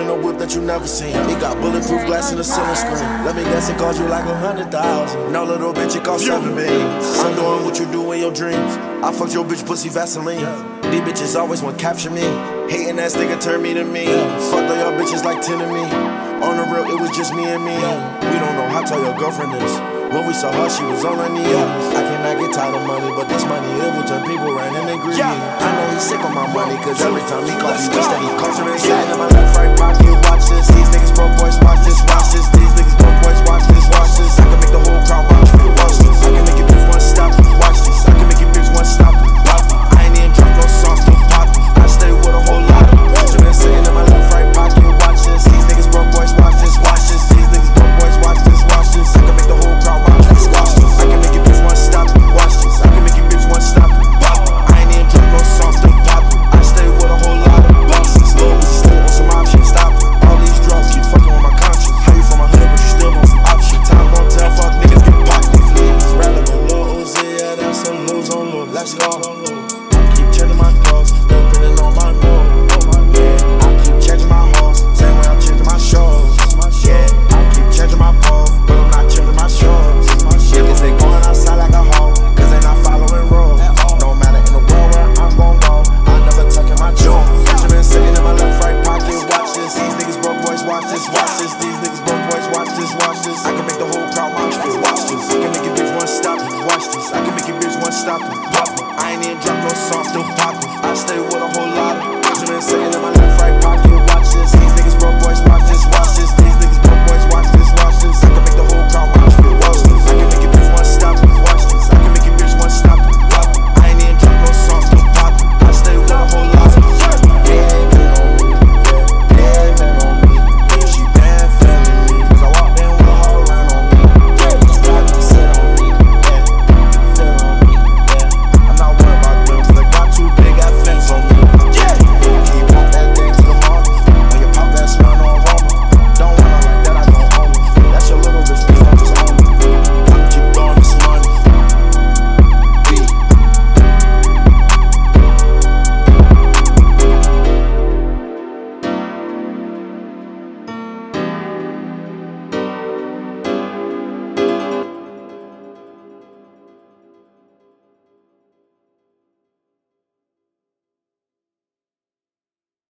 in a whip that you never seen. It got bulletproof glass in the ceiling screen. Let me guess, it cost you like a hundred thousand. No little bitch, it cost seven beans. I'm doing what you do in your dreams. I fucked your bitch pussy Vaseline. These bitches always want to capture me. Hating ass nigga turn me to me. Fucked all your bitches like 10 of me. On the real, it was just me and me. We don't know how tall your girlfriend is. When we saw her, she was on her knees. I cannot get tired of money, but this money it will turn people right in the greedy. I know he's sick of my money, cause every time he calls, he wish that he from inside in my left right pocket. Watch I keep changing my clothes, depending on my. Yeah, I keep changing my hoes, same way I'm changing my shows. Yeah, I keep changing my pole, but I'm not changing my shows. Niggas they going outside like a hoe, cause they not following rules. No matter in the world where I'm gon' go, I never tuck in my jewels. Benjamin sitting in my left right pocket, watch this. These niggas broke boys, watch this, watch this. These niggas broke boys, watch this, watch this. I stop it. Pop it. I ain't even drop no sauce, still poppin'. I stay with a whole lot of.